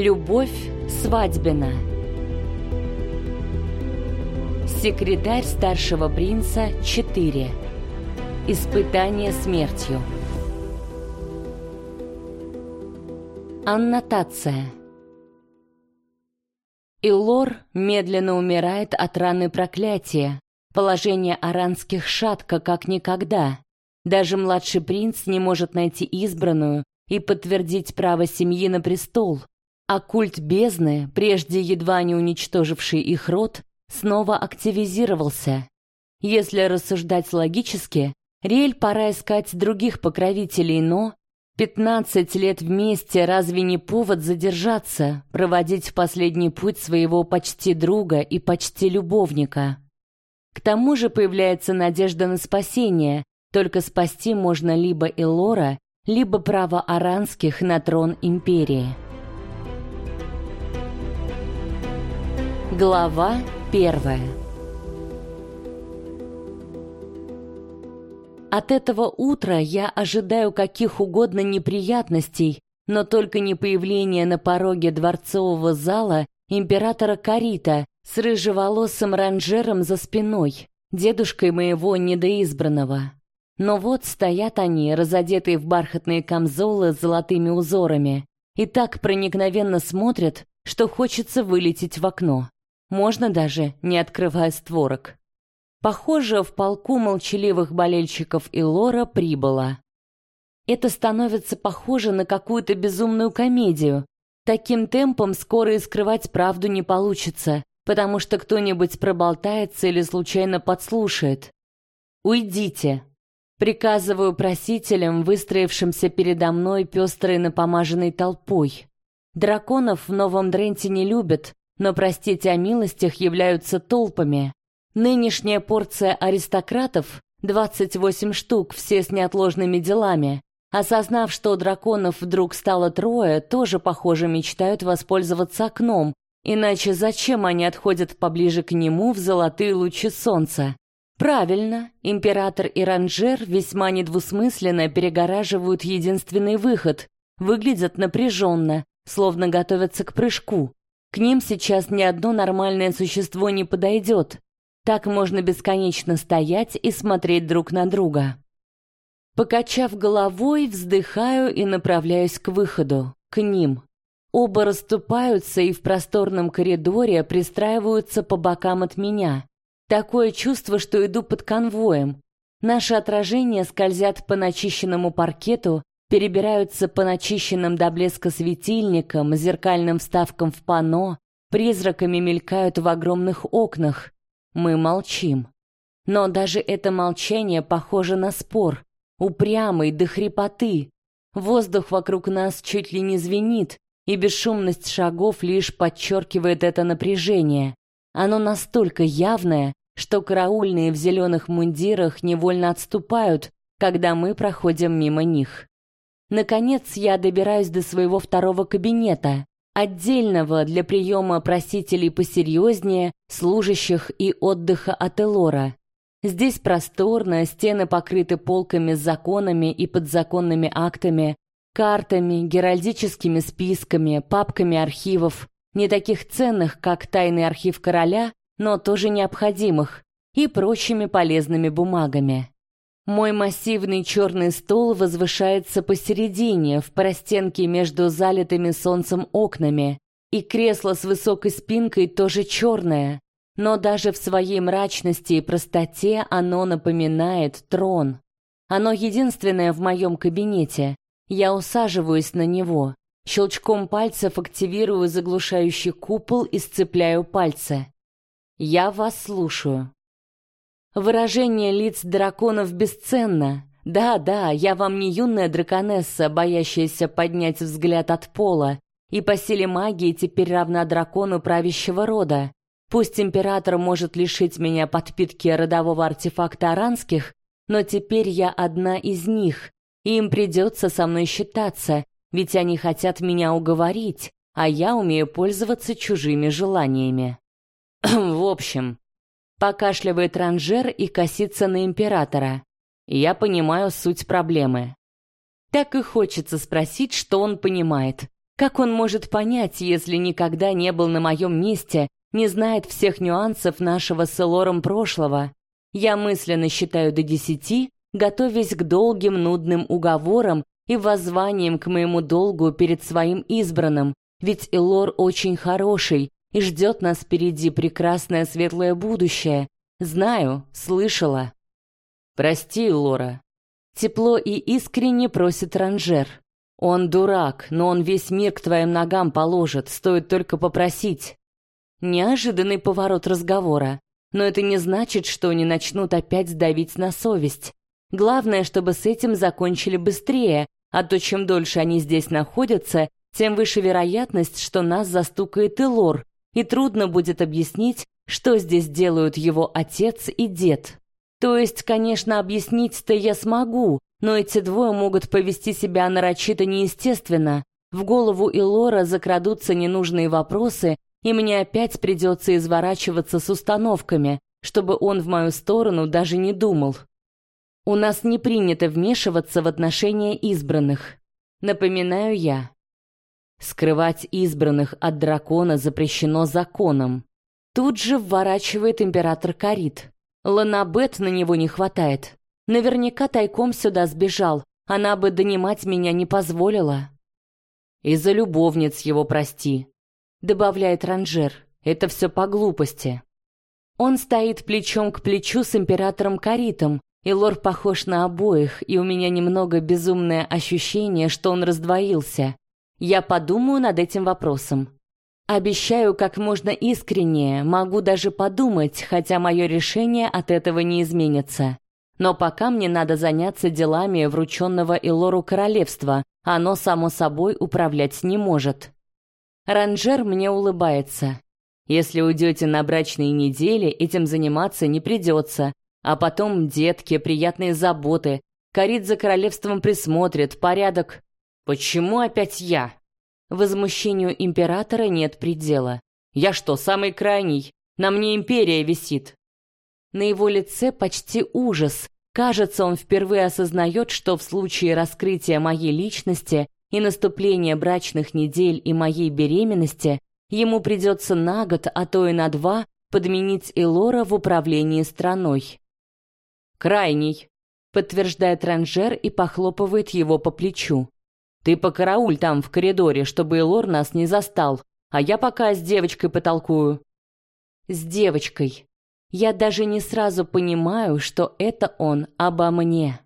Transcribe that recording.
Любовь свадьбина. Секретарь старшего принца 4. Испытание смертью. Аннотация. Илор медленно умирает от раны проклятия. Положение аранских шатко как никогда. Даже младший принц не может найти избранную и подтвердить право семьи на престол. А культ бездны, прежде едва не уничтоживший их род, снова активизировался. Если рассуждать логически, Риэль пора искать других покровителей, но... Пятнадцать лет вместе разве не повод задержаться, проводить в последний путь своего почти друга и почти любовника? К тому же появляется надежда на спасение, только спасти можно либо Элора, либо право аранских на трон империи. Глава первая От этого утра я ожидаю каких угодно неприятностей, но только не появления на пороге дворцового зала императора Карита с рыжеволосым ранжером за спиной, дедушкой моего недоизбранного. Но вот стоят они, разодетые в бархатные камзолы с золотыми узорами, и так проникновенно смотрят, что хочется вылететь в окно. Можно даже не открывая створок. Похоже, в полку молчаливых болельщиков и Лора прибыло. Это становится похоже на какую-то безумную комедию. Таким темпом скоро и скрывать правду не получится, потому что кто-нибудь проболтается или случайно подслушает. «Уйдите!» Приказываю просителям, выстроившимся передо мной пестрой напомаженной толпой. Драконов в Новом Дренте не любят, но простить о милостях являются толпами. Нынешняя порция аристократов, 28 штук, все с неотложными делами, осознав, что драконов вдруг стало трое, тоже, похоже, мечтают воспользоваться окном, иначе зачем они отходят поближе к нему в золотые лучи солнца? Правильно, император и ранжер весьма недвусмысленно перегораживают единственный выход, выглядят напряженно, словно готовятся к прыжку. К ним сейчас ни одно нормальное существо не подойдет. Так можно бесконечно стоять и смотреть друг на друга. Покачав головой, вздыхаю и направляюсь к выходу, к ним. Оба расступаются и в просторном коридоре пристраиваются по бокам от меня. Такое чувство, что иду под конвоем. Наши отражения скользят по начищенному паркету, перебираются по начищенным до блеска светильникам, зеркальным вставкам в панно, призраками мелькают в огромных окнах. Мы молчим. Но даже это молчание похоже на спор, упрямый до хрипоты. Воздух вокруг нас чуть ли не звенит, и бесшумность шагов лишь подчеркивает это напряжение. Оно настолько явное, что караульные в зеленых мундирах невольно отступают, когда мы проходим мимо них. Наконец я добираюсь до своего второго кабинета, отдельного для приема просителей посерьезнее, служащих и отдыха от Элора. Здесь просторно, стены покрыты полками с законами и подзаконными актами, картами, геральдическими списками, папками архивов, не таких ценных, как тайный архив короля, но тоже необходимых, и прочими полезными бумагами. Мой массивный черный стол возвышается посередине, в простенке между залитыми солнцем окнами, и кресло с высокой спинкой тоже черное, но даже в своей мрачности и простоте оно напоминает трон. Оно единственное в моем кабинете. Я усаживаюсь на него, щелчком пальцев активирую заглушающий купол и сцепляю пальцы. Я вас слушаю. Выражение лиц драконов бесценно. Да, да, я вам не юная драконесса, боящаяся поднять взгляд от пола, и по силе магии теперь равна дракону правящего рода. Пусть император может лишить меня подпитки родового артефакта аранских, но теперь я одна из них, и им придется со мной считаться, ведь они хотят меня уговорить, а я умею пользоваться чужими желаниями. В общем, Покашливает ранжер и косится на императора. Я понимаю суть проблемы. Так и хочется спросить, что он понимает. Как он может понять, если никогда не был на моем месте, не знает всех нюансов нашего с Элором прошлого? Я мысленно считаю до десяти, готовясь к долгим нудным уговорам и воззваниям к моему долгу перед своим избранным, ведь Элор очень хороший, и ждет нас впереди прекрасное светлое будущее. Знаю, слышала. Прости, Лора. Тепло и искренне просит Ранжер. Он дурак, но он весь мир к твоим ногам положит, стоит только попросить. Неожиданный поворот разговора. Но это не значит, что они начнут опять давить на совесть. Главное, чтобы с этим закончили быстрее, а то чем дольше они здесь находятся, тем выше вероятность, что нас застукает и лор, и трудно будет объяснить, что здесь делают его отец и дед. То есть, конечно, объяснить-то я смогу, но эти двое могут повести себя нарочито неестественно. В голову Илора закрадутся ненужные вопросы, и мне опять придется изворачиваться с установками, чтобы он в мою сторону даже не думал. У нас не принято вмешиваться в отношения избранных. Напоминаю я. Скрывать избранных от дракона запрещено законом. Тут же вворачивает император Карит. Ланабет на него не хватает. Наверняка тайком сюда сбежал. Она бы донимать меня не позволила. Из-за любовниц его прости, добавляет Ранжер. Это все по глупости. Он стоит плечом к плечу с императором Каритом, и лор похож на обоих, и у меня немного безумное ощущение, что он раздвоился. Я подумаю над этим вопросом. Обещаю как можно искреннее, могу даже подумать, хотя мое решение от этого не изменится. Но пока мне надо заняться делами врученного Илору королевства, оно само собой управлять не может. Ранжер мне улыбается. Если уйдете на брачные недели, этим заниматься не придется. А потом детки, приятные заботы. Корит за королевством присмотрит, порядок. Почему опять я? Возмущению императора нет предела. Я что, самый крайний? На мне империя висит. На его лице почти ужас. Кажется, он впервые осознает, что в случае раскрытия моей личности и наступления брачных недель и моей беременности ему придется на год, а то и на два подменить Элора в управлении страной. «Крайний», — подтверждает Ранжер и похлопывает его по плечу. «Ты покарауль там в коридоре, чтобы Элор нас не застал, а я пока с девочкой потолкую». «С девочкой», я даже не сразу понимаю, что это он обо мне.